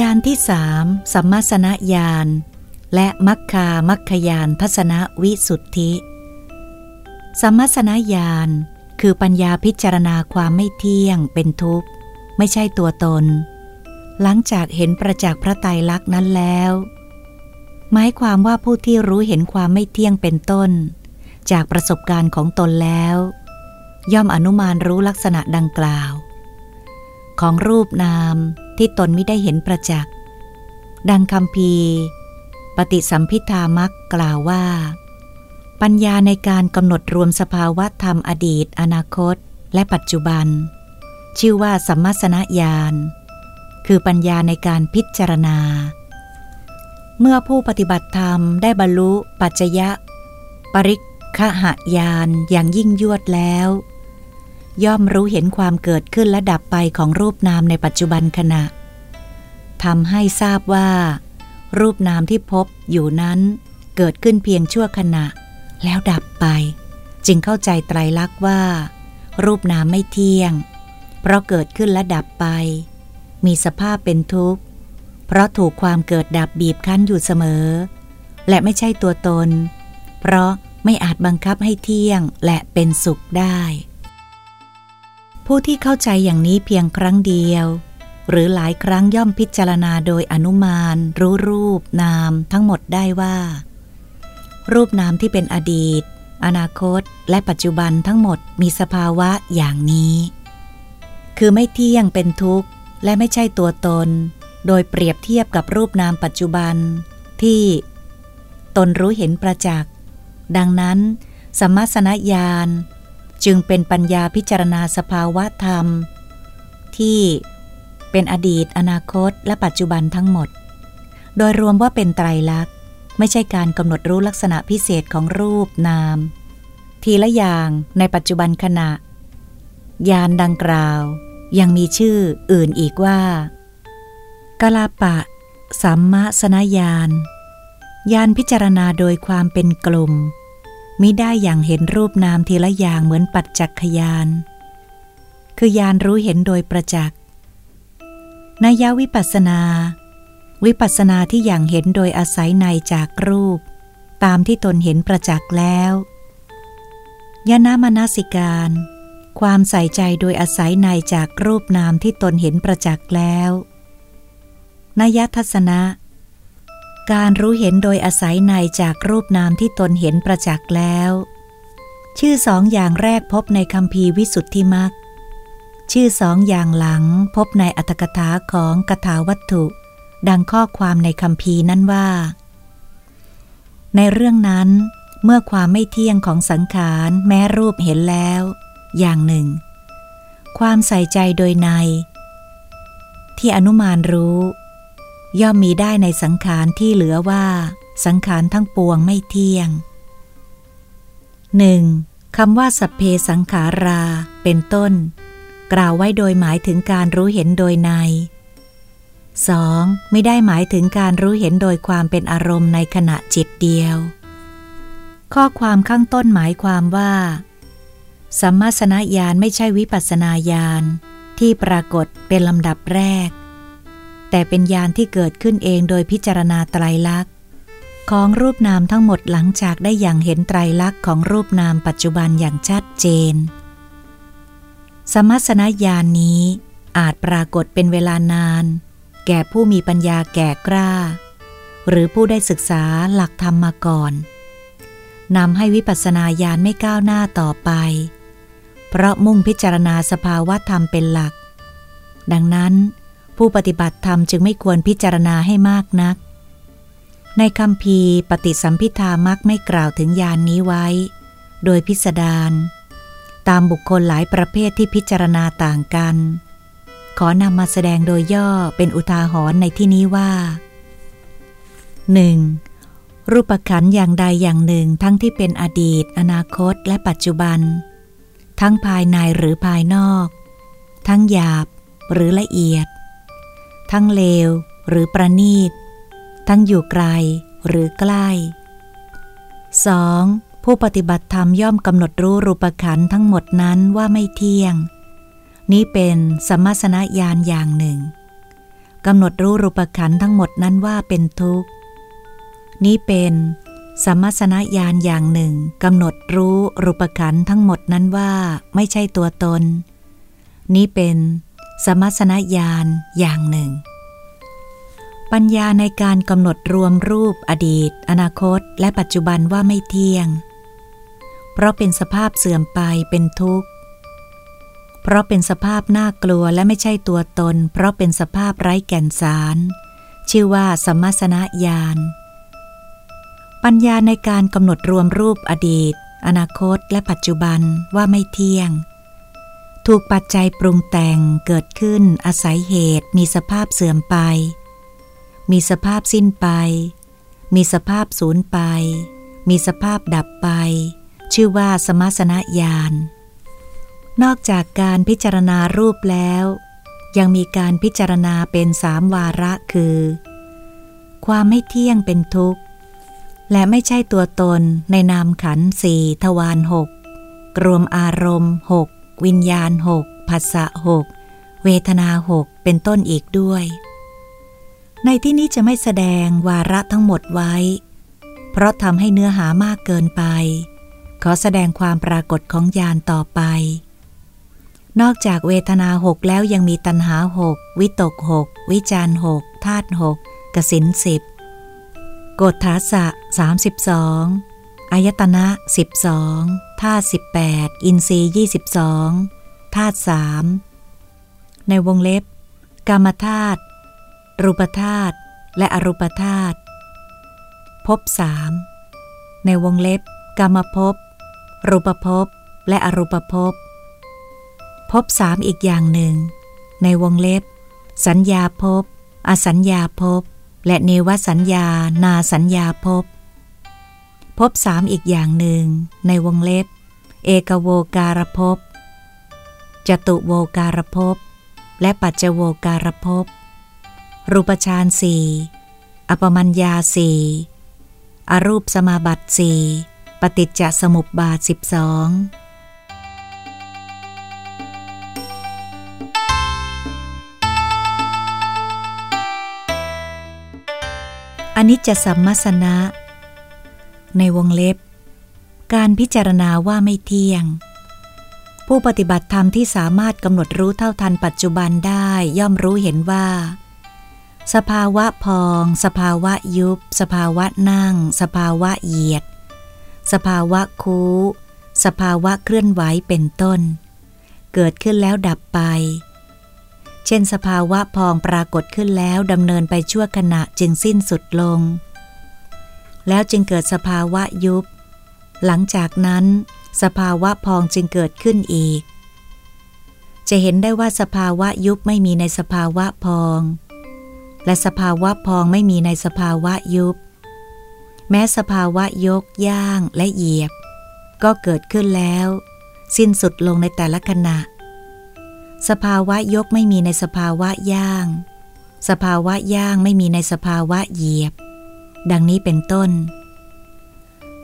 ยานที่สามสัมมาสนญาณและมัคคามัคคยานทัศนวิสุทธิ สัมมาสนญาณคือปัญญาพิจารณาความไม่เที่ยงเป็นทุกข์ ไม่ใช่ตัวตน หลังจากเห็นประจักษ์พระไตรลักษณ์นั้นแล้ว หมายความว่าผู้ที่รู้เห็นความไม่เที่ยงเป็นต้น จากประสบการณ์ของตนแล้ว ย่อมอนุมานรู้ลักษณะดังกล่าว ของรูปนาม ที่ตนไม่ได้เห็นประจักษ์ดังคำพีปฏิสัมพิธามักกล่าวว่า ปัญญาในการกำหนดรวมสภาวะธรรมอดีต อนาคต และปัจจุบัน ชื่อว่าสัมมาสนญาณคือปัญญาในการพิจารณา เมื่อผู้ปฏิบัติธรรมได้บรรลุปัจจยะ ปริคหายานอย่างยิ่งยวดแล้ว ย่อมรู้เห็นความเกิดขึ้นและดับไปของรูปนามในปัจจุบันขณะทำให้ทราบว่า รูปนามที่พบอยู่นั้นเกิดขึ้นเพียงชั่วขณะ แล้วดับไป จึงเข้าใจไตรลักษณ์ว่า รูปนามไม่เที่ยง เพราะเกิดขึ้นและดับไป มีสภาพเป็นทุกข์ เพราะถูกความเกิดดับบีบคั้นอยู่เสมอ และไม่ใช่ตัวตน เพราะไม่อาจบังคับให้เที่ยงและเป็นสุขได้ ผู้ที่เข้าใจอย่างนี้เพียงครั้งเดียว หรือหลายครั้งย่อมพิจารณาโดยอนุมาน รู้รูปนามทั้งหมดได้ว่า รูปนามที่เป็นอดีต อนาคต และปัจจุบันทั้งหมดมีสภาวะอย่างนี้ คือไม่เที่ยงเป็นทุกข์ และไม่ใช่ตัวตน โดยเปรียบเทียบกับรูปนามปัจจุบัน ที่ตนรู้เห็นประจักษ์ดังนั้น สมมสนญาณ จึงเป็นปัญญาพิจารณาสภาวะธรรม ที่เป็นอดีตอนาคตและปัจจุบันทั้งหมด โดยรวมว่าเป็นไตรลักษณ์ ไม่ใช่การกำหนดรู้ลักษณะพิเศษของรูปนาม ทีละอย่างในปัจจุบันขณะ ยานดังกล่าว ยังมีชื่ออื่นอีกว่ากลาปะ สัมมาสนญาณ ยานพิจารณาโดยความเป็นกลุ่ม มิได้อย่างเห็นรูปนามทีละอย่างเหมือนปัจจักขยาน คือยานรู้เห็นโดยประจักษ์นายวิปัสนา วิปัสนาที่อย่างเห็นโดยอาศัยในจากรูป ตามที่ตนเห็นประจักษ์แล้วยานามนาสิการ ความใส่ใจโดยอาศัยในจากรูปนามที่ตนเห็นประจักษ์แล้วนยทัศนะ การรู้เห็นโดยอาศัยในจากรูปนามที่ตนเห็นประจักษ์แล้ว ชื่อสองอย่างแรกพบในคำพีวิสุทธิมักชื่อสองอย่างหลังพบในอัตถกถาของกถาวัตถุ ดังข้อความในคำพีนั้นว่า ในเรื่องนั้น เมื่อความไม่เที่ยงของสังขารแม้รูปเห็นแล้ว อย่างหนึ่ง ความใส่ใจโดยใน ที่อนุมานรู้ ย่อมมีได้ในสังขารที่เหลือว่า สังขารทั้งปวงไม่เที่ยงหนึ่งคำว่าสัพเพสังขารา เป็นต้น กล่าวไว้โดยหมายถึงการรู้เห็นโดยใน 2. ไม่ได้หมายถึงการรู้เห็นโดยความเป็นอารมณ์ในขณะจิตเดียว ข้อความข้างต้นหมายความว่าสัมมาสนญาณไม่ใช่วิปัสนาญาณที่ปรากฏเป็นลำดับแรก แต่เป็นญาณที่เกิดขึ้นเองโดยพิจารณาไตรลักษณ์ ของรูปนามทั้งหมดหลังจากได้อย่างเห็นไตรลักษณ์ของรูปนามปัจจุบันอย่างชัดเจน สมัสนญาณนนี้อาจปรากฏเป็นเวลานาน แก่ผู้มีปัญญาแก่กล้า หรือผู้ได้ศึกษาหลักธรรมมาก่อนนำให้วิปัสสนาญาณไม่ก้าวหน้าต่อไป เพราะมุ่งพิจารณาสภาวะธรรมเป็นหลัก ดังนั้น ผู้ปฏิบัติธรรมจึงไม่ควรพิจารณาให้มากนัก ในคำพีปฏิสัมพิธามักไม่กล่าวถึงยานนี้ไว้ โดยพิสดารตามบุคคลหลายประเภทที่พิจารณาต่างกัน ขอนำมาแสดงโดยย่อเป็นอุทาหรณ์ในที่นี้ว่า 1. รูปขันอย่างใดอย่างหนึ่งทั้งที่เป็นอดีต อนาคตและปัจจุบัน ทั้งภายในหรือภายนอก ทั้งหยาบหรือละเอียด ทั้งเลวหรือประณีต ทั้งอยู่ไกลหรือใกล้ 2. ผู้ปฏิบัติธรรมย่อมกำหนดรู้รูปขันทั้งหมดนั้นว่าไม่เที่ยง นี้เป็นสมสนญาณอย่างหนึ่งกำหนดรู้รูปขันทั้งหมดนั้นว่าเป็นทุกข์ นี้เป็นสมมาสนญาณอย่างหนึ่งกำหนดรู้รูปขันทั้งหมดนั้นว่าไม่ใช่ตัวตน นี้เป็น สมัสนญาณอย่างหนึ่ง ปัญญาในการกำหนดรวมรูปอดีต อนาคต และปัจจุบันว่าไม่เที่ยง เพราะเป็นสภาพเสื่อมไปเป็นทุกข์ เพราะเป็นสภาพน่ากลัวและไม่ใช่ตัวตน เพราะเป็นสภาพไร้แก่นสาร ชื่อว่าสมัสนญาณปัญญาในการกำหนดรวมรูปอดีต อนาคต และปัจจุบันว่าไม่เที่ยง ถูกปัจจัยปรุงแต่งเกิดขึ้นอาศัยเหตุมีสภาพเสื่อมไป มีสภาพสิ้นไป มีสภาพสูญไป มีสภาพดับไป ชื่อว่าสมสนญาณนอกจากการพิจารณารูปแล้ว ยังมีการพิจารณาเป็นสามวาระคือ ความไม่เที่ยงเป็นทุกข์ และไม่ใช่ตัวตนในนามขันสี่ทวารหกรวมอารมณ์หก วิญญาณหกภาษะหกเวทนาหกเป็นต้นอีกด้วย ในที่นี้จะไม่แสดงวาระทั้งหมดไว้ เพราะทำให้เนื้อหามากเกินไป ขอแสดงความปรากฏของญาณต่อไป นอกจากเวทนาหกแล้วยังมีตัณหาหกวิตกหกวิจารหกธาตุหกกสินสิบกฏฐาสะ32อายตนะ12 ธาตุ18 อินทรีย์22ธาตุ3ในวงเล็บ กรรมธาตุรูปธาตุและอรูปธาตุภพสามในวงเล็บ กรรมภพรูปภพและอรูปภพภพสามอีกอย่างหนึ่ง ในวงเล็บ สัญญาภพอสัญญาภพและเนวสัญญา นาสัญญาภพ ภพสามอีกอย่างหนึ่ง ในวงเล็บ เอกโวการภพจตุโวการภพและปัจจโวการภพรูปฌานสี่อปมัญญาสี่อรูปสมาบัติสี่ปฏิจจสมุปบาทสิบสองอนิจจสัมมสนะ ในวงเล็บ การพิจารณาว่าไม่เที่ยง ผู้ปฏิบัติธรรมที่สามารถกำหนดรู้เท่าทันปัจจุบันได้ย่อมรู้เห็นว่า สภาวะพอง สภาวะยุบ สภาวะนั่ง สภาวะเหยียด สภาวะคูสภาวะเคลื่อนไหวเป็นต้น เกิดขึ้นแล้วดับไป เช่นสภาวะพองปรากฏขึ้นแล้วดำเนินไปชั่วขณะจึงสิ้นสุดลง แล้วจึงเกิดสภาวะยุบ หลังจากนั้น สภาวะพองจึงเกิดขึ้นอีก จะเห็นได้ว่าสภาวะยุบไม่มีในสภาวะพอง และสภาวะพองไม่มีในสภาวะยุบ แม้สภาวะยกย่างและเหยียบ ก็เกิดขึ้นแล้ว สิ้นสุดลงในแต่ละขณะ สภาวะยกไม่มีในสภาวะย่าง สภาวะย่างไม่มีในสภาวะเหยียบ ดังนี้เป็นต้น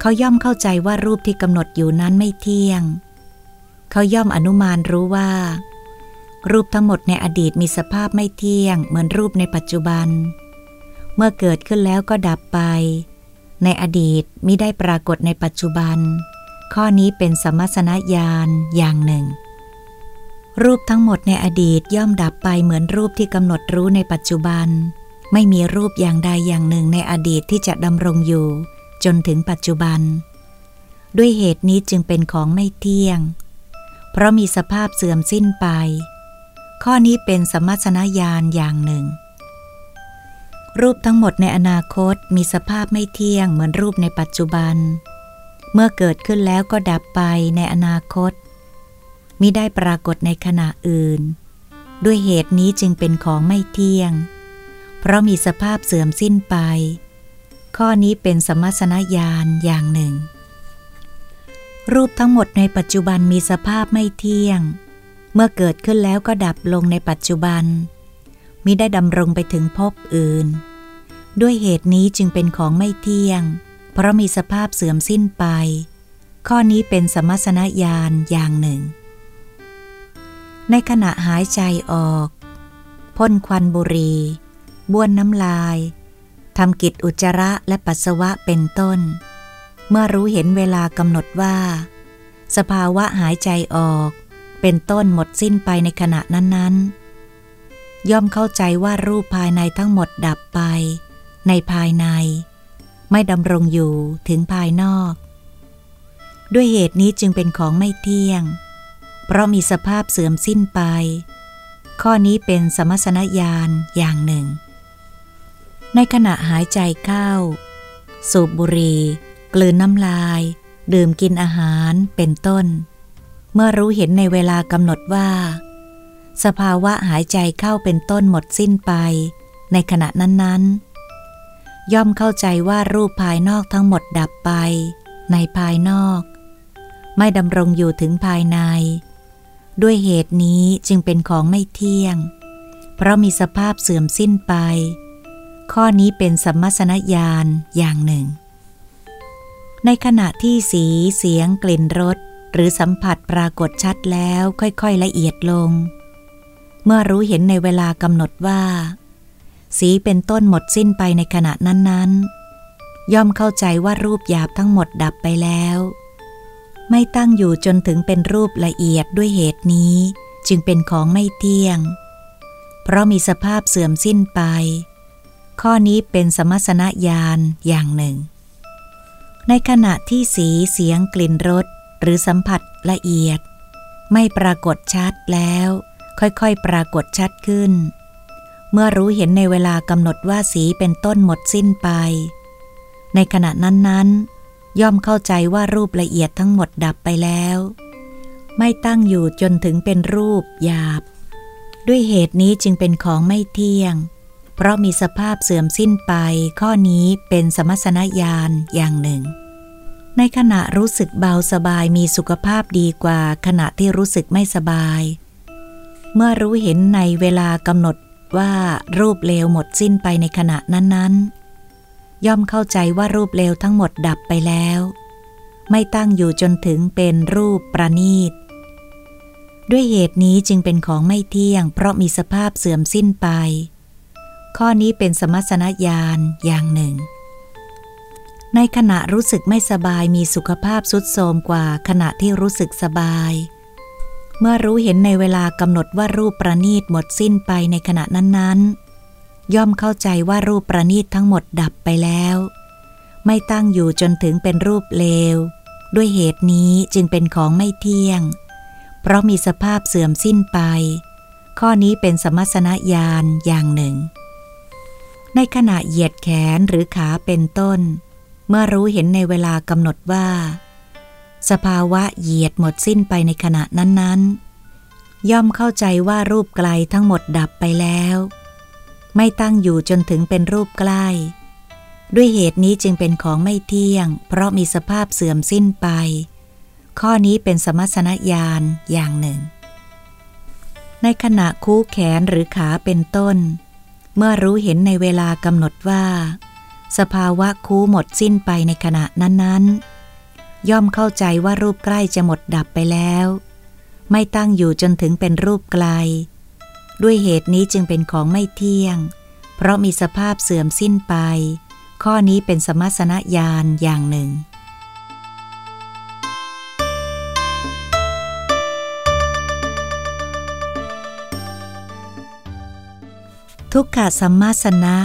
เขาย่อมเข้าใจว่ารูปที่กำหนดอยู่นั้นไม่เที่ยง เขาย่อมอนุมานรู้ว่า รูปทั้งหมดในอดีตมีสภาพไม่เที่ยง เหมือนรูปในปัจจุบัน เมื่อเกิดขึ้นแล้วก็ดับไป ในอดีตมิได้ปรากฏในปัจจุบัน ข้อนี้เป็นสมสนญาณอย่างหนึ่งรูปทั้งหมดในอดีตย่อมดับไปเหมือนรูปที่กำหนดรู้ในปัจจุบัน ไม่มีรูปอย่างใดอย่างหนึ่งในอดีตที่จะดำรงอยู่ จนถึงปัจจุบัน ด้วยเหตุนี้จึงเป็นของไม่เที่ยง เพราะมีสภาพเสื่อมสิ้นไป ข้อนี้เป็นสมัชนญาณอย่างหนึ่ง รูปทั้งหมดในอนาคตมีสภาพไม่เที่ยงเหมือนรูปในปัจจุบัน เมื่อเกิดขึ้นแล้วก็ดับไปในอนาคตมิได้ปรากฏในขณะอื่น ด้วยเหตุนี้จึงเป็นของไม่เที่ยง เพราะมีสภาพเสื่อมสิ้นไป ข้อนี้เป็นสมัสนญาณอย่างหนึ่ง รูปทั้งหมดในปัจจุบันมีสภาพไม่เที่ยง เมื่อเกิดขึ้นแล้วก็ดับลงในปัจจุบันมิได้ดำรงไปถึงภพอื่น ด้วยเหตุนี้จึงเป็นของไม่เที่ยง เพราะมีสภาพเสื่อมสิ้นไป ข้อนี้เป็นสมัสนญาณอย่างหนึ่ง ในขณะหายใจออก พ่นควันบุรี บ้วนน้ำลายทำกิจอุจจาระและปัสสาวะเป็นต้น เมื่อรู้เห็นเวลากำหนดว่า สภาวะหายใจออก เป็นต้นหมดสิ้นไปในขณะนั้นๆ ย่อมเข้าใจว่ารูปภายในทั้งหมดดับไป ในภายใน ไม่ดำรงอยู่ถึงภายนอก ด้วยเหตุนี้จึงเป็นของไม่เที่ยง เพราะมีสภาพเสื่อมสิ้นไป ข้อนี้เป็นสมสนญาณอย่างหนึ่ง ในขณะหายใจเข้า สูบบุหรี่กลืนน้ำลาย ดื่มกินอาหารเป็นต้น เมื่อรู้เห็นในเวลากำหนดว่า สภาวะหายใจเข้าเป็นต้นหมดสิ้นไป ในขณะนั้นๆ ย่อมเข้าใจว่ารูปภายนอกทั้งหมดดับไป ในภายนอก ไม่ดำรงอยู่ถึงภายใน ด้วยเหตุนี้จึงเป็นของไม่เที่ยง เพราะมีสภาพเสื่อมสิ้นไป ข้อนี้เป็นสัมมสนญาณอย่างหนึ่ง ในขณะที่สีเสียงกลิ่นรสหรือสัมผัสปรากฏชัดแล้วค่อยๆละเอียดลง เมื่อรู้เห็นในเวลากำหนดว่า สีเป็นต้นหมดสิ้นไปในขณะนั้นๆ ย่อมเข้าใจว่ารูปหยาบทั้งหมดดับไปแล้ว ไม่ตั้งอยู่จนถึงเป็นรูปละเอียดด้วยเหตุนี้ จึงเป็นของไม่เที่ยง เพราะมีสภาพเสื่อมสิ้นไป ข้อนี้เป็นสมสนญาณอย่างหนึ่ง ในขณะที่สีเสียงกลิ่นรสหรือสัมผัสละเอียด ไม่ปรากฏชัดแล้ว ค่อยๆ ปรากฏชัดขึ้น เมื่อรู้เห็นในเวลากำหนดว่าสีเป็นต้นหมดสิ้นไป ในขณะนั้นๆ ย่อมเข้าใจว่ารูปละเอียดทั้งหมดดับไปแล้ว ไม่ตั้งอยู่จนถึงเป็นรูปหยาบ ด้วยเหตุนี้จึงเป็นของไม่เที่ยง เพราะมีสภาพเสื่อมสิ้นไป ข้อนี้เป็นสมสนญาณอย่างหนึ่ง ในขณะรู้สึกเบาสบายมีสุขภาพดีกว่าขณะที่รู้สึกไม่สบาย เมื่อรู้เห็นในเวลากำหนดว่ารูปเลวหมดสิ้นไปในขณะนั้นๆ ย่อมเข้าใจว่ารูปเลวทั้งหมดดับไปแล้ว ไม่ตั้งอยู่จนถึงเป็นรูปประณีต ด้วยเหตุนี้จึงเป็นของไม่เที่ยง เพราะมีสภาพเสื่อมสิ้นไป ข้อนี้เป็นสมสนญาณอย่างหนึ่ง ในขณะรู้สึกไม่สบายมีสุขภาพสุดโทมกว่าขณะที่รู้สึกสบาย เมื่อรู้เห็นในเวลากำหนดว่ารูปประณีตหมดสิ้นไปในขณะนั้นๆ ย่อมเข้าใจว่ารูปประณีตทั้งหมดดับไปแล้ว ไม่ตั้งอยู่จนถึงเป็นรูปเลว ด้วยเหตุนี้จึงเป็นของไม่เที่ยง เพราะมีสภาพเสื่อมสิ้นไป ข้อนี้เป็นสมสนญาณอย่างหนึ่ง ในขณะเหยียดแขนหรือขาเป็นต้น เมื่อรู้เห็นในเวลากำหนดว่า สภาวะเหยียดหมดสิ้นไปในขณะนั้นๆ ย่อมเข้าใจว่ารูปไกลทั้งหมดดับไปแล้ว ไม่ตั้งอยู่จนถึงเป็นรูปใกล้ ด้วยเหตุนี้จึงเป็นของไม่เที่ยง เพราะมีสภาพเสื่อมสิ้นไป ข้อนี้เป็นสมสนญาณอย่างหนึ่ง ในขณะคู่แขนหรือขาเป็นต้น เมื่อรู้เห็นในเวลากำหนดว่า สภาวะคูหมดสิ้นไปในขณะนั้นๆ ย่อมเข้าใจว่ารูปใกล้จะหมดดับไปแล้ว ไม่ตั้งอยู่จนถึงเป็นรูปไกล ด้วยเหตุนี้จึงเป็นของไม่เที่ยง เพราะมีสภาพเสื่อมสิ้นไป ข้อนี้เป็นสมสนญาณอย่างหนึ่ง ทุกขสัมมาสนะ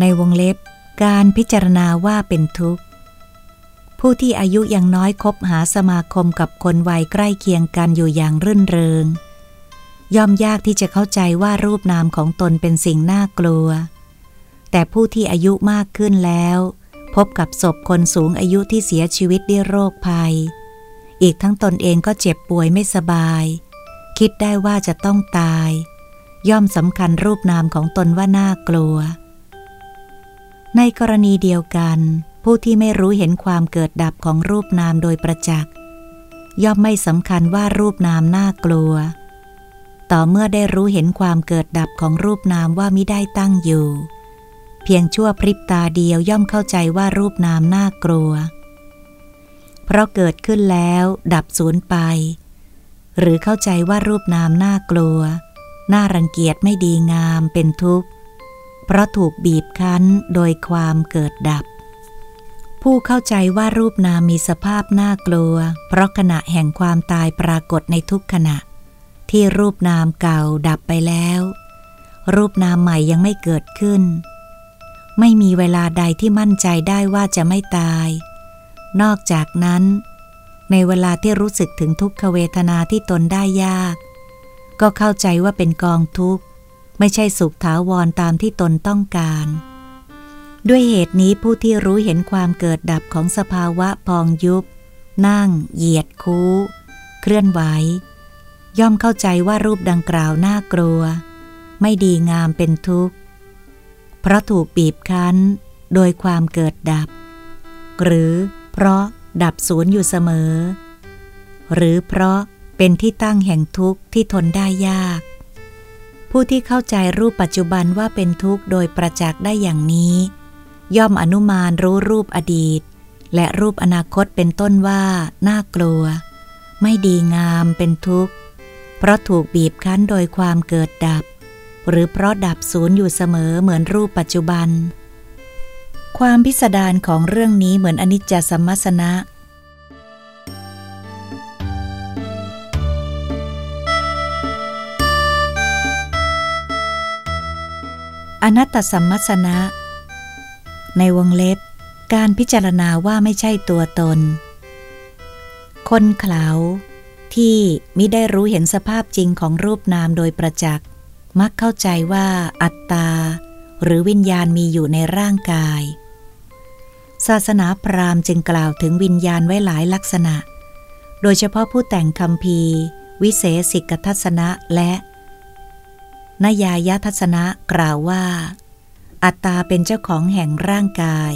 ในวงเล็บ การพิจารณาว่าเป็นทุกข์ ผู้ที่อายุยังน้อยคบหาสมาคมกับคนวัยใกล้เคียงกันอยู่อย่างรื่นเริง ย่อมยากที่จะเข้าใจว่ารูปนามของตนเป็นสิ่งน่ากลัว แต่ผู้ที่อายุมากขึ้นแล้ว พบกับศพคนสูงอายุที่เสียชีวิตด้วยโรคภัย อีกทั้งตนเองก็เจ็บป่วยไม่สบาย คิดได้ว่าจะต้องตาย ย่อมสำคัญรูปนามของตนว่าน่ากลัว ในกรณีเดียวกัน ผู้ที่ไม่รู้เห็นความเกิดดับของรูปนามโดยประจักษ์ย่อมไม่สำคัญว่ารูปนามน่ากลัว ต่อเมื่อได้รู้เห็นความเกิดดับของรูปนามว่ามิได้ตั้งอยู่ เพียงชั่วพริบตาเดียวย่อมเข้าใจว่ารูปนามน่ากลัว เพราะเกิดขึ้นแล้วดับสูญไป หรือเข้าใจว่ารูปนามน่ากลัว น่ารังเกียจไม่ดีงามเป็นทุกข์ เพราะถูกบีบคั้นโดยความเกิดดับ ผู้เข้าใจว่ารูปนามมีสภาพน่ากลัว เพราะขณะแห่งความตายปรากฏในทุกขณะ ที่รูปนามเก่าดับไปแล้ว รูปนามใหม่ยังไม่เกิดขึ้น ไม่มีเวลาใดที่มั่นใจได้ว่าจะไม่ตาย นอกจากนั้น ในเวลาที่รู้สึกถึงทุกขเวทนาที่ตนได้ยาก ก็เข้าใจว่าเป็นกองทุกข์ ไม่ใช่สุขถาวรตามที่ตนต้องการ ด้วยเหตุนี้ผู้ที่รู้เห็นความเกิดดับของสภาวะพองยุบ นั่ง เหยียดคู้ เคลื่อนไหว ย่อมเข้าใจว่ารูปดังกล่าวน่ากลัว ไม่ดีงามเป็นทุกข์ เพราะถูกบีบคั้นโดยความเกิดดับ หรือเพราะดับศูนย์อยู่เสมอ หรือเพราะ เป็นที่ตั้งแห่งทุกข์ที่ทนได้ยาก ผู้ที่เข้าใจรูปปัจจุบันว่าเป็นทุกข์โดยประจักษ์ได้อย่างนี้ ย่อมอนุมานรู้รูปอดีต และรูปอนาคตเป็นต้นว่า น่ากลัว ไม่ดีงามเป็นทุกข์ เพราะถูกบีบคั้นโดยความเกิดดับ หรือเพราะดับศูนย์อยู่เสมอเหมือนรูปปัจจุบัน ความพิสดารของเรื่องนี้เหมือนอนิจจสมัสนะ อนัตตสัมมัสนะ ในวงเล็บ การพิจารณาว่าไม่ใช่ตัวตน คนเขาที่มิได้รู้เห็นสภาพจริงของรูปนามโดยประจักษ์ มักเข้าใจว่าอัตตา หรือวิญญาณมีอยู่ในร่างกาย ศาสนาพราหมณ์จึงกล่าวถึงวิญญาณไว้หลายลักษณะ โดยเฉพาะผู้แต่งคำพีวิเศษสิกทัศนะและ นยายทัศนะกล่าวว่า อัตตาเป็นเจ้าของแห่งร่างกาย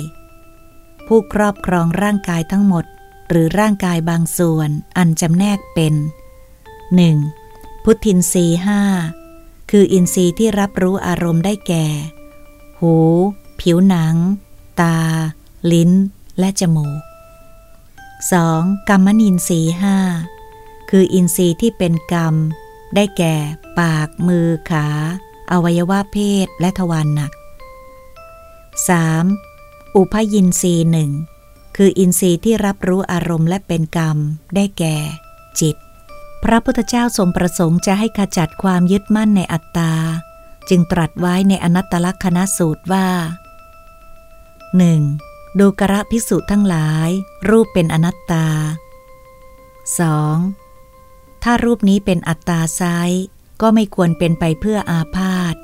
ผู้ครอบครองร่างกายทั้งหมด หรือร่างกายบางส่วนอันจำแนกเป็น 1. พุทธินรีห้าคืออินทรีย์ที่รับรู้อารมณ์ได้แก่ หู ผิวหนัง ตา ลิ้น และจมูก 2. กรรมนินทรีห้าคืออินทรีย์ที่เป็นกรรม ได้แก่ ปาก มือ ขา อวัยวะเพศ และทวารหนัก 3. อุพยินทรีหนึ่งคืออินทรีย์ที่รับรู้อารมณ์และเป็นกรรม ได้แก่ จิต พระพุทธเจ้าทรงประสงค์จะให้ขจัดความยึดมั่นในอัตตา จึงตรัสไว้ในอนัตตลักษณสูตรว่า 1. ดูกระพิสุทั้งหลาย รูปเป็นอนัตตา 2. ถ้ารูปนี้เป็นอัตตาไซก็ไม่ควรเป็นไปเพื่ออาพาธ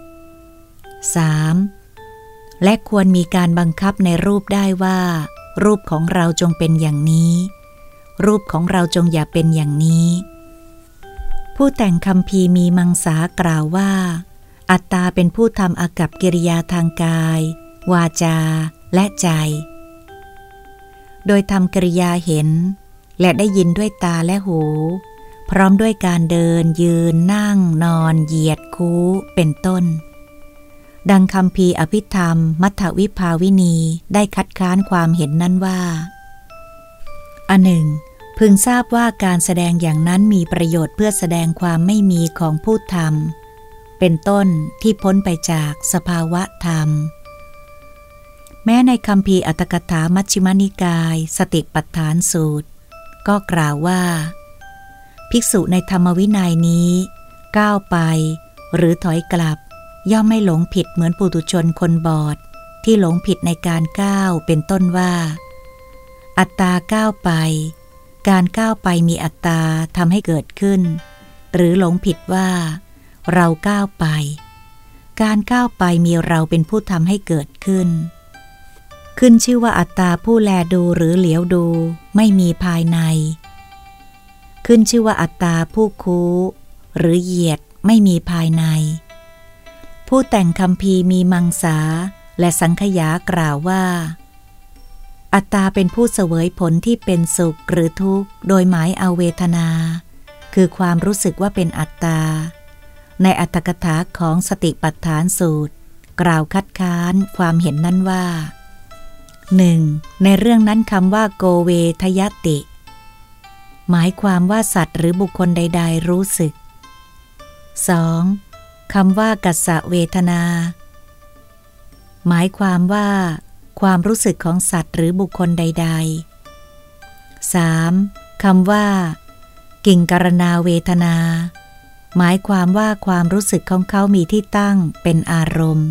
3. และควรมีการบังคับในรูปได้ว่า รูปของเราจงเป็นอย่างนี้ รูปของเราจงอย่าเป็นอย่างนี้ ผู้แต่งคำพีมีมังสากล่าวว่า อัตตาเป็นผู้ทำอากับกิริยาทางกาย วาจา และใจ โดยทำกิริยาเห็น และได้ยินด้วยตาและหู พร้อมด้วยการเดินยืนนั่งนอนเหยียดคู้เป็นต้น ดังคำพีอภิธรรม มัทวิภาวินีได้คัดค้านความเห็นนั้นว่า อันหนึ่ง พึงทราบว่าการแสดงอย่างนั้นมีประโยชน์เพื่อแสดงความไม่มีของผู้ทำเป็นต้นที่พ้นไปจากสภาวะธรรมแม้ในคำพีอัตถกถามัชฌิมนิกาย สติปัฏฐานสูตร ก็กล่าวว่า ภิกษุในธรรมวินัยนี้ ก้าวไป หรือถอยกลับ ย่อมไม่หลงผิดเหมือนปุถุชนคนบอด ที่หลงผิดในการก้าวเป็นต้นว่า อัตตาก้าวไป การก้าวไปมีอัตตาทำให้เกิดขึ้น หรือหลงผิดว่า เราก้าวไป การก้าวไปมีเราเป็นผู้ทำให้เกิดขึ้นขึ้นชื่อว่าอัตตาผู้แลดูหรือเหลียวดู ไม่มีภายใน ขึ้นชื่อว่าอัตตาผู้คูหรือเหยียดไม่มีภายใน ผู้แต่งคำพีมีมังสาและสังขยากล่าวว่า อัตตาเป็นผู้เสวยผลที่เป็นสุขหรือทุกข์ โดยหมายเอาเวทนา คือความรู้สึกว่าเป็นอัตตา ในอัตถกถาของสติปัฏฐานสูตร กล่าวคัดค้านความเห็นนั้นว่าหนึ่งในเรื่องนั้นคำว่าโกเวทยติ หมายความว่าสัตว์หรือบุคคลใด ๆ รู้สึก 2. คำว่ากัสสะเวทนา หมายความว่า ความรู้สึกของสัตว์หรือบุคคลใด ๆ 3. คำว่า กิ่งกรณาเวทนา หมายความว่าความรู้สึกของเขามีที่ตั้งเป็นอารมณ์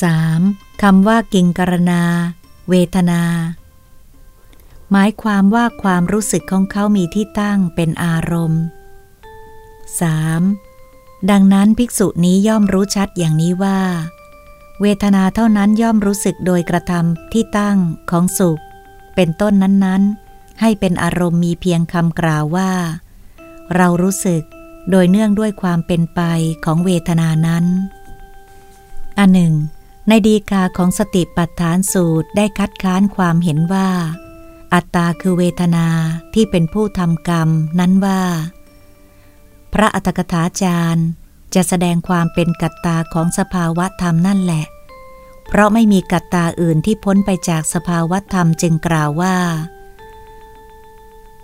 3. คำว่ากิ่งกรณา เวทนา หมายความว่าความรู้สึกของเขามีที่ตั้งเป็นอารมณ์ 3. ดังนั้นภิกษุนี้ย่อมรู้ชัดอย่างนี้ว่า เวทนาเท่านั้นย่อมรู้สึกโดยกระทำที่ตั้งของสุข เป็นต้นนั้นๆ ให้เป็นอารมณ์มีเพียงคำกล่าวว่า เรารู้สึกโดยเนื่องด้วยความเป็นไปของเวทนานั้น อันหนึ่ง ในดีกาของสติปัฏฐานสูตรได้คัดค้านความเห็นว่า อัตตาคือเวทนาที่เป็นผู้ทำกรรมนั้นว่า พระอัตถกถาจารย์จะแสดงความเป็นกัตตาของสภาวะธรรมนั่นแหละ เพราะไม่มีกัตตาอื่นที่พ้นไปจากสภาวะธรรมจึงกล่าวว่า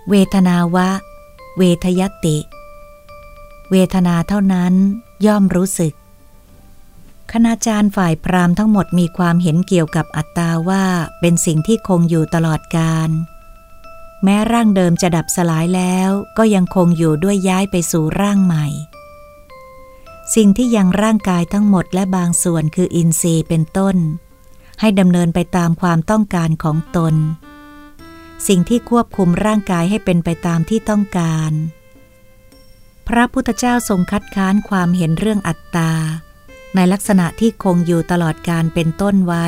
เวทนาวะ เวทยติ เวทนาเท่านั้นย่อมรู้สึก คณาจารย์ฝ่ายพราหมณ์ทั้งหมดมีความเห็นเกี่ยวกับอัตตาว่าเป็นสิ่งที่คงอยู่ตลอดกาลแม้ร่างเดิมจะดับสลายแล้วก็ยังคงอยู่ด้วยย้ายไปสู่ร่างใหม่ สิ่งที่ยังร่างกายทั้งหมดและบางส่วนคืออินทรีย์เป็นต้น ให้ดำเนินไปตามความต้องการของตน สิ่งที่ควบคุมร่างกายให้เป็นไปตามที่ต้องการ พระพุทธเจ้าทรงคัดค้านความเห็นเรื่องอัตตา ในลักษณะที่คงอยู่ตลอดการเป็นต้นไว้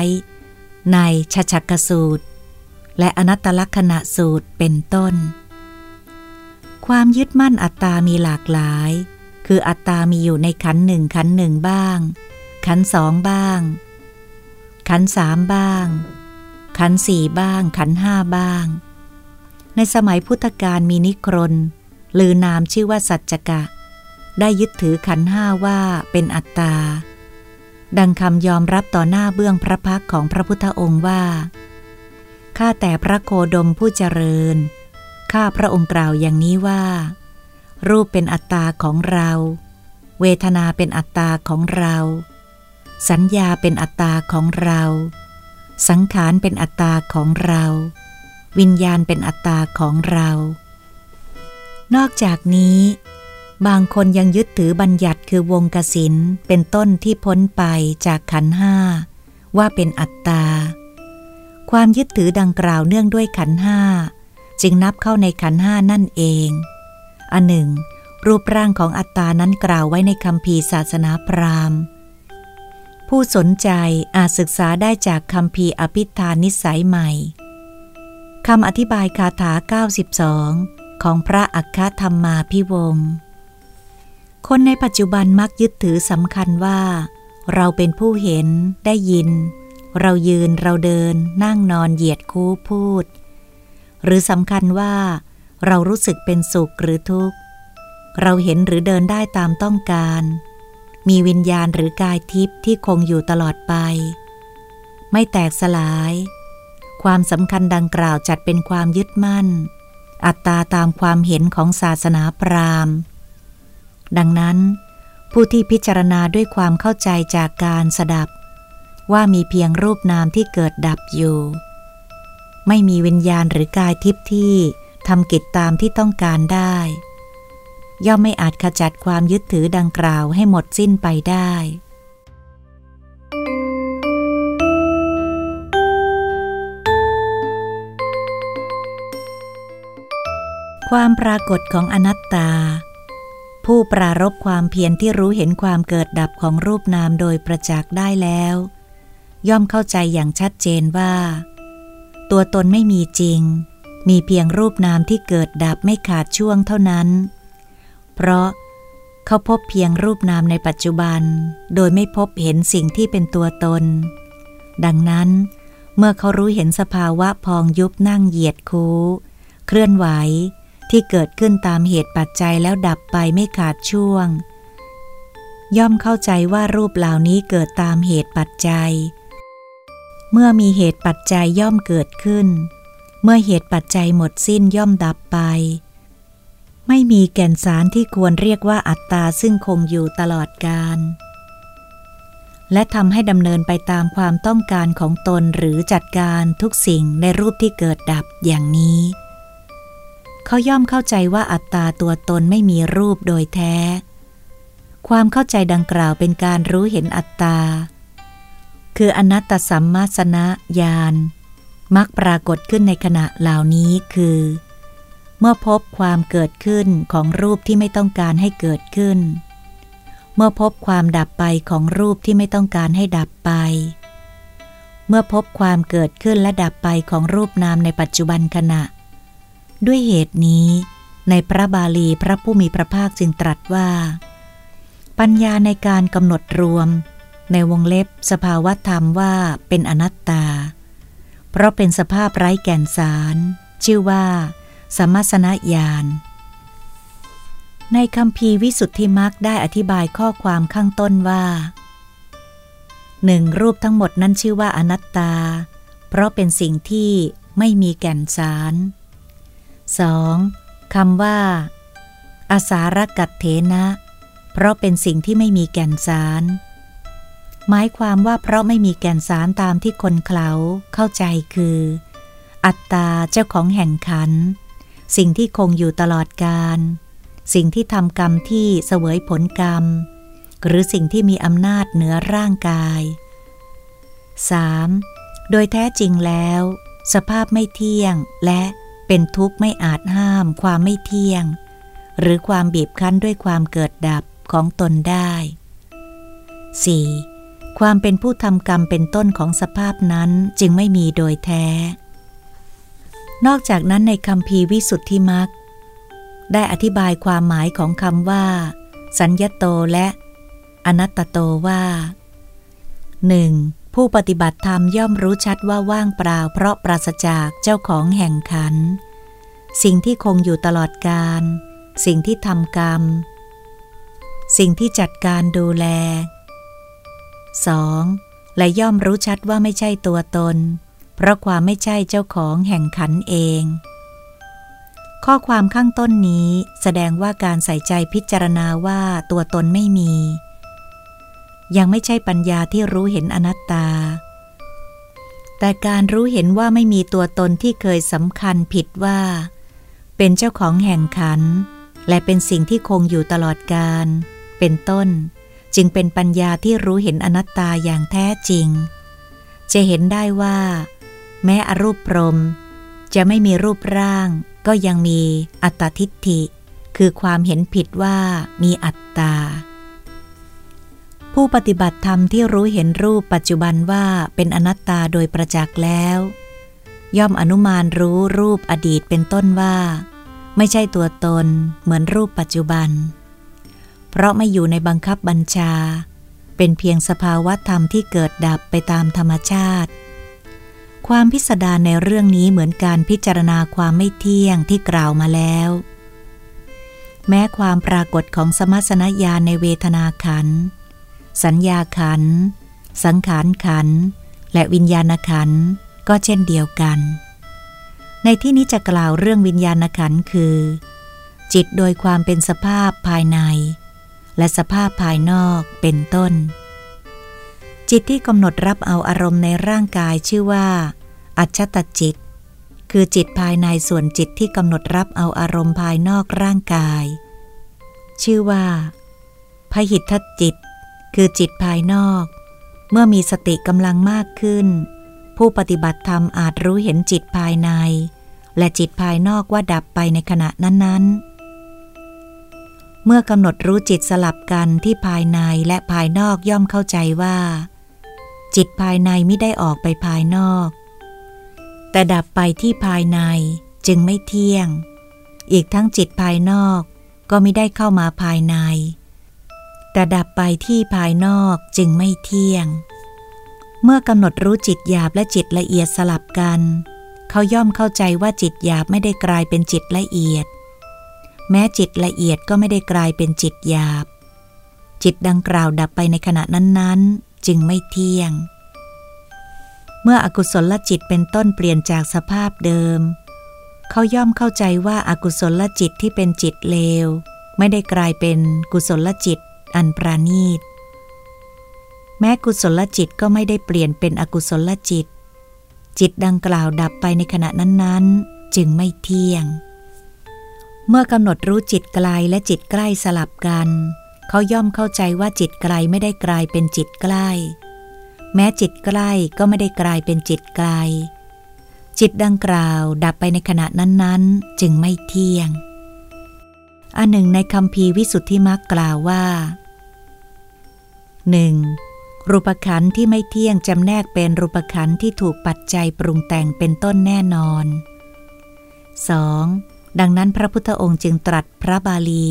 ในชชักกสูตร และอนัตตลักษณะสูตรเป็นต้น ความยึดมั่นอัตตามีหลากหลาย คืออัตตามีอยู่ในขันหนึ่งขันหนึ่งบ้าง ขันสองบ้าง ขันสามบ้าง ขันสี่บ้าง ขันห้าบ้าง ในสมัยพุทธกาลมีนิครนหรือนามชื่อว่าสัจจกะได้ยึดถือขันห้าว่าเป็นอัตตา ดังคำยอมรับต่อหน้าเบื้องพระพักของพระพุทธองค์ว่า ข้าแต่พระโคดมผู้เจริญ ข้าพระองค์กล่าวอย่างนี้ว่า รูปเป็นอัตตาของเรา เวทนาเป็นอัตตาของเรา สัญญาเป็นอัตตาของเรา สังขารเป็นอัตตาของเรา วิญญาณเป็นอัตตาของเรา นอกจากนี้ บางคนยังยึดถือบัญญัติคือวงกสินเป็นต้นที่พ้นไปจากขันห้า ว่าเป็นอัตตา ความยึดถือดังกล่าวเนื่องด้วยขันห้า จึงนับเข้าในขันห้านั่นเอง อันหนึ่ง รูปร่างของอัตตานั้นกล่าวไว้ในคำพีศาสนาพราหมณ์ ผู้สนใจอาจศึกษาได้จากคำพีอภิธานิสัยใหม่คำอธิบายคาถา 92 ของพระอัคคธรรมมาพิวงศ คนในปัจจุบันมักยึดถือสำคัญว่า เราเป็นผู้เห็นได้ยิน เรายืนเราเดิน นั่งนอนเหยียดคูพูด หรือสำคัญว่า เรารู้สึกเป็นสุขหรือทุกข์ เราเห็นหรือเดินได้ตามต้องการ มีวิญญาณหรือกายทิพย์ที่คงอยู่ตลอดไป ไม่แตกสลาย ความสำคัญดังกล่าวจัดเป็นความยึดมั่น อัตตาตามความเห็นของศาสนาพราหมณ์ ดังนั้น ผู้ที่พิจารณาด้วยความเข้าใจจากการสดับ ว่ามีเพียงรูปนามที่เกิดดับอยู่ ไม่มีวิญญาณหรือกายทิพย์ที่ทำกิจตามที่ต้องการได้ ย่อมไม่อาจขจัดความยึดถือดังกล่าวให้หมดสิ้นไปได้ความปรากฏของอนัตตา ผู้ปรารบความเพียรที่รู้เห็นความเกิดดับของรูปนามโดยประจักษ์ได้แล้ว ย่อมเข้าใจอย่างชัดเจนว่า ตัวตนไม่มีจริง มีเพียงรูปนามที่เกิดดับไม่ขาดช่วงเท่านั้น เพราะเขาพบเพียงรูปนามในปัจจุบัน โดยไม่พบเห็นสิ่งที่เป็นตัวตน ดังนั้น เมื่อเขารู้เห็นสภาวะพองยุบนั่งเหยียดคูเคลื่อนไหว ที่เกิดขึ้นตามเหตุปัจจัยแล้วดับไปไม่ขาดช่วง ย่อมเข้าใจว่ารูปเหล่านี้เกิดตามเหตุปัจจัย เมื่อมีเหตุปัจจัยย่อมเกิดขึ้น เมื่อเหตุปัจจัยหมดสิ้นย่อมดับไป ไม่มีแก่นสารที่ควรเรียกว่าอัตตาซึ่งคงอยู่ตลอดกาลและทำให้ดำเนินไปตามความต้องการของตนหรือจัดการทุกสิ่งในรูปที่เกิดดับอย่างนี้ เขาย่อมเข้าใจว่าอัตตาตัวตนไม่มีรูปโดยแท้ ความเข้าใจดังกล่าวเป็นการรู้เห็นอัตตา คืออนัตตสัมมาสนะญาณมักปรากฏขึ้นในขณะเหล่านี้คือ เมื่อพบความเกิดขึ้นของรูปที่ไม่ต้องการให้เกิดขึ้น เมื่อพบความดับไปของรูปที่ไม่ต้องการให้ดับไป เมื่อพบความเกิดขึ้นและดับไปของรูปนามในปัจจุบันขณะ ด้วยเหตุนี้ ในพระบาลีพระผู้มีพระภาคจึงตรัสว่า ปัญญาในการกำหนดรวม ในวงเล็บสภาวธรรมว่าเป็นอนัตตา เพราะเป็นสภาพไร้แก่นสาร ชื่อว่า สมัสนญาณในคำพีวิสุทธิมักได้อธิบายข้อความข้างต้นว่าหนึ่งรูปทั้งหมดนั้นชื่อว่าอนัตตา เพราะเป็นสิ่งที่ไม่มีแก่นสาร 2. คำว่า อาสารกัตเถนะ เพราะเป็นสิ่งที่ไม่มีแก่นสาร หมายความว่าเพราะไม่มีแก่นสารตามที่คนเขาเข้าใจคือ อัตตาเจ้าของแห่งขัน สิ่งที่คงอยู่ตลอดกาลสิ่งที่ทำกรรมที่เสวยผลกรรม หรือสิ่งที่มีอำนาจเหนือร่างกาย 3. โดยแท้จริงแล้ว สภาพไม่เที่ยงและ เป็นทุกข์ไม่อาจห้าม ความไม่เที่ยง หรือความบีบคั้นด้วยความเกิดดับของตนได้ 4. ความเป็นผู้ทำกรรมเป็นต้นของสภาพนั้นจึงไม่มีโดยแท้ นอกจากนั้นในคำพีวิสุทธิมักได้อธิบายความหมายของคำว่า สัญญโตและ อนัตโตว่า 1. ผู้ปฏิบัติธรรมย่อมรู้ชัดว่าว่างเปล่าเพราะปราศจากเจ้าของแห่งขัน สิ่งที่คงอยู่ตลอดกาลสิ่งที่ทำกรรม สิ่งที่จัดการดูแล 2. และย่อมรู้ชัดว่าไม่ใช่ตัวตน เพราะความไม่ใช่เจ้าของแห่งขันเอง ข้อความข้างต้นนี้แสดงว่าการใส่ใจพิจารณาว่าตัวตนไม่มี ยังไม่ใช่ปัญญาที่รู้เห็นอนัตตา แต่การรู้เห็นว่าไม่มีตัวตนที่เคยสำคัญผิดว่า เป็นเจ้าของแห่งขัน และเป็นสิ่งที่คงอยู่ตลอดกาลเป็นต้น จึงเป็นปัญญาที่รู้เห็นอนัตตาอย่างแท้จริง จะเห็นได้ว่า แม้อรูปพรม จะไม่มีรูปร่าง ก็ยังมีอัตตทิฏฐิ คือความเห็นผิดว่ามีอัตตา ผู้ปฏิบัติธรรมที่รู้เห็นรูปปัจจุบันว่าเป็นอนัตตาโดยประจักษ์แล้ว ย่อมอนุมานรู้รูปอดีตเป็นต้นว่า ไม่ใช่ตัวตนเหมือนรูปปัจจุบัน เพราะไม่อยู่ในบังคับบัญชา เป็นเพียงสภาวะธรรมที่เกิดดับไปตามธรรมชาติ ความพิสดารในเรื่องนี้เหมือนการพิจารณาความไม่เที่ยงที่กล่าวมาแล้วแม้ความปรากฏของสมัสนญาณในเวทนาขัน สัญญาขัน สังขารขัน และวิญญาณขันก็เช่นเดียวกัน ในที่นี้จะกล่าวเรื่องวิญญาณขันคือ จิตโดยความเป็นสภาพภายใน และสภาพภายนอกเป็นต้น จิตที่กำหนดรับเอาอารมณ์ในร่างกายชื่อว่า อัจฉตจิต คือจิตภายในส่วนจิตที่กำหนดรับเอาอารมณ์ภายนอกร่างกาย ชื่อว่าพหิทธจิต คือจิตภายนอก เมื่อมีสติกำลังมากขึ้น ผู้ปฏิบัติธรรมอาจรู้เห็นจิตภายใน และจิตภายนอกว่าดับไปในขณะนั้นๆ เมื่อกำหนดรู้จิตสลับกันที่ภายในและภายนอกย่อมเข้าใจว่า จิตภายในไม่ได้ออกไปภายนอก แต่ดับไปที่ภายในจึงไม่เที่ยง อีกทั้งจิตภายนอกก็ไม่ได้เข้ามาภายใน แต่ดับไปที่ภายนอกจึงไม่เที่ยง เมื่อกำหนดรู้จิตหยาบและจิตละเอียดสลับกัน เขาย่อมเข้าใจว่าจิตหยาบไม่ได้กลายเป็นจิตละเอียด แม้จิตละเอียดก็ไม่ได้กลายเป็นจิตหยาบ จิตดังกล่าวดับไปในขณะนั้นๆ จึงไม่เที่ยง เมื่ออกุศลจิตเป็นต้นเปลี่ยนจากสภาพเดิม เขาย่อมเข้าใจว่าอากุศลจิตที่เป็นจิตเลว ไม่ได้กลายเป็นกุศลจิต อันปราณีต แม้กุศลจิตก็ไม่ได้เปลี่ยนเป็นอกุศลจิต จิตดังกล่าวดับไปในขณะนั้นๆ จึงไม่เที่ยง เมื่อกำหนดรู้จิตไกลและจิตใกล้สลับกัน เขาย่อมเข้าใจว่าจิตไกลไม่ได้กลายเป็นจิตใกล้ แม้จิตใกล้ก็ไม่ได้กลายเป็นจิตไกลจิตดังกล่าวดับไปในขณะนั้นๆ จึงไม่เที่ยง อันหนึ่งในคำพีวิสุทธิมักกล่าวว่าหนึ่งรูปขันธ์ที่ไม่เที่ยงจำแนกเป็นรูปขันธ์ที่ถูกปัจจัยปรุงแต่งเป็นต้นแน่นอน 2. ดังนั้นพระพุทธองค์จึงตรัสพระบาลี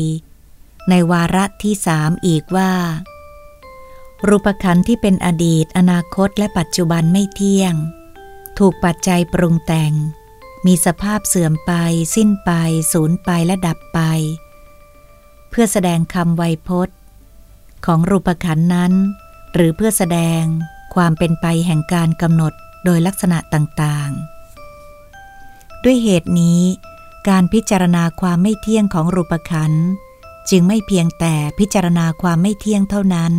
ในวาระที่สามอีกว่า รูปขันธ์ที่เป็นอดีต อนาคตและปัจจุบันไม่เที่ยง ถูกปัจจัยปรุงแต่ง มีสภาพเสื่อมไป สิ้นไป สูญไปและดับไป เพื่อแสดงคำไวยพจน์ ของรูปขันนั้น หรือเพื่อแสดงความเป็นไปแห่งการกำหนดโดยลักษณะต่างๆ ด้วยเหตุนี้ การพิจารณาความไม่เที่ยงของรูปขันจึงไม่เพียงแต่พิจารณาความไม่เที่ยงเท่านั้น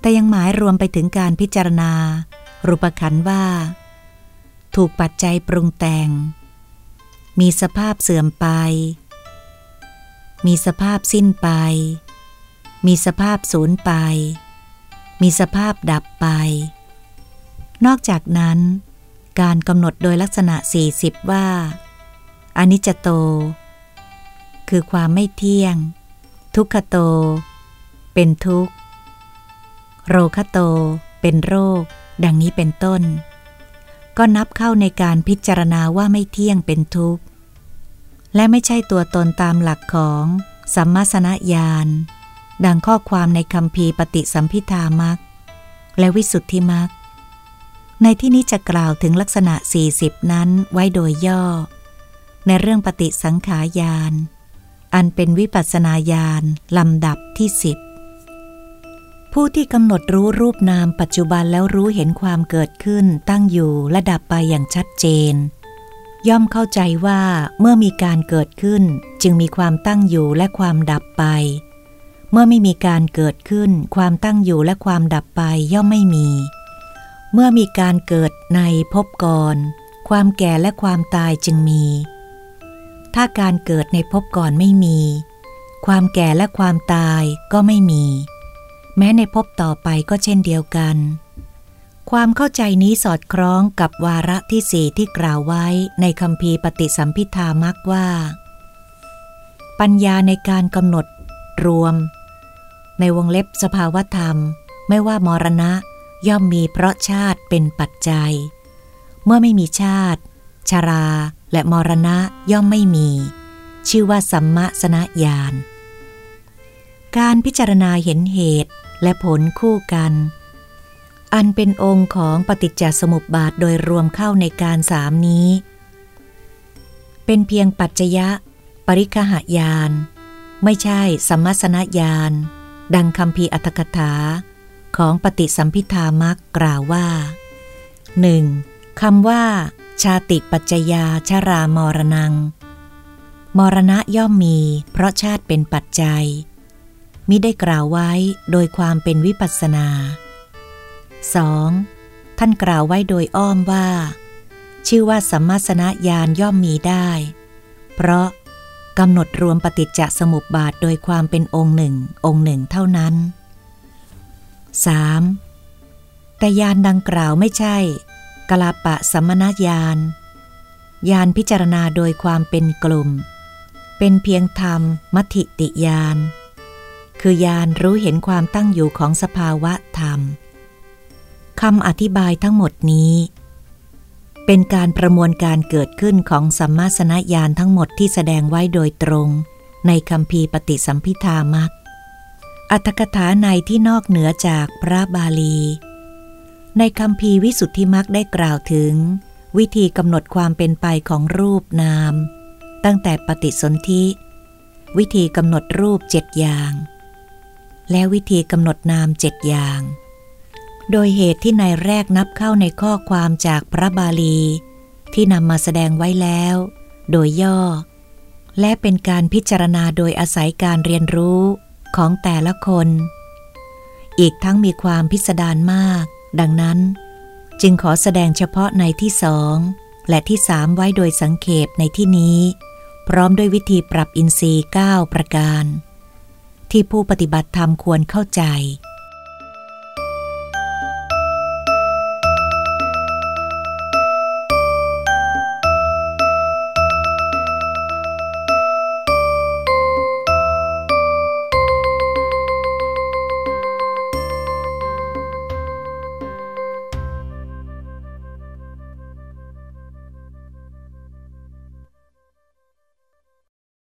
แต่ยังหมายรวมไปถึงการพิจารณา รูปขันว่า ถูกปัจจัยปรุงแต่ง มีสภาพเสื่อมไป มีสภาพสิ้นไป มีสภาพสูญไป มีสภาพดับไป นอกจากนั้น การกำหนดโดยลักษณะ 40 ว่าอนิจจโต คือความไม่เที่ยง ทุกขโต เป็นทุกข์ โรคโต เป็นโรค ดังนี้เป็นต้น ก็นับเข้าในการพิจารณาว่าไม่เที่ยงเป็นทุกข์ และไม่ใช่ตัวตนตามหลักของสัมมาสนญาณดังข้อความในคำพีปฏิสัมพิธามักและวิสุทธิมักในที่นี้จะกล่าวถึงลักษณะ 40 นั้นไว้โดยย่อ ในเรื่องปฏิสังขายาน อันเป็นวิปัสนาญาณลำดับที่สิบผู้ที่กำหนดรู้รูปนามปัจจุบันแล้วรู้เห็นความเกิดขึ้นตั้งอยู่และดับไปอย่างชัดเจน ย่อมเข้าใจว่าเมื่อมีการเกิดขึ้น จึงมีความตั้งอยู่และความดับไป เมื่อไม่มีการเกิดขึ้น ความตั้งอยู่และความดับไปย่อมไม่มี เมื่อมีการเกิดในภพก่อน ความแก่และความตายจึงมี ถ้าการเกิดในภพก่อนไม่มี ความแก่และความตายก็ไม่มี แม้ในภพต่อไปก็เช่นเดียวกัน ความเข้าใจนี้สอดคล้องกับวาระที่สี่ที่กล่าวไว้ในคำพีปฏิสัมพิธามักว่า ปัญญาในการกำหนดรวม ในวงเล็บสภาวธรรม ไม่ว่ามรณะย่อมมีเพราะชาติเป็นปัจจัย เมื่อไม่มีชาติ ชาราและมรณะย่อมไม่มี ชื่อว่าสัมมาสนญาณการพิจารณาเห็นเหตุและผลคู่กัน อันเป็นองค์ของปฏิจจสมุปบาทโดยรวมเข้าในการสามนี้ เป็นเพียงปัจจยะ ปริคหายาน ไม่ใช่สัมมาสนญาณดังคำพีอัตถกถา ของปฏิสัมพิธามักกล่าวว่าหนึ่งคำว่า ชาติปัจจยาชารามรณัง มรณะย่อมมี เพราะชาติเป็นปัจจัย มิได้กล่าวไว้โดยความเป็นวิปัสนา 2. ท่านกล่าวไว้โดยอ้อมว่า ชื่อว่าสัมมาสนญาณย่อมมีได้ เพราะกำหนดรวมปฏิจจสมุปบาทโดยความเป็นองค์หนึ่งองค์หนึ่งเท่านั้น 3. แต่ยานดังกล่าวไม่ใช่กลาปะสัมมนาญาณยานพิจารณาโดยความเป็นกลุ่ม เป็นเพียงธรรมมัติติยานคือยานรู้เห็นความตั้งอยู่ของสภาวะธรรม คำอธิบายทั้งหมดนี้ เป็นการประมวลการเกิดขึ้นของสัมมาสนญาณทั้งหมดที่แสดงไว้โดยตรง ในคำพีปฏิสัมพิธามักอัตถกถาในที่นอกเหนือจากพระบาลี ในคำพีวิสุทธิมักได้กล่าวถึง วิธีกำหนดความเป็นไปของรูปนาม ตั้งแต่ปฏิสนธิ วิธีกำหนดรูปเจ็ดอย่าง และวิธีกำหนดนามเจ็ดอย่าง โดยเหตุที่ในแรกนับเข้าในข้อความจากพระบาลี ที่นำมาแสดงไว้แล้ว โดยย่อ และเป็นการพิจารณาโดยอาศัยการเรียนรู้ของแต่ละคน อีกทั้งมีความพิสดารมาก ดังนั้น จึงขอแสดงเฉพาะในที่สองและที่สามไว้โดยสังเขปในที่นี้ พร้อมด้วยวิธีปรับอินทรีย์ 9 ประการ ที่ผู้ปฏิบัติธรรมควรเข้าใจ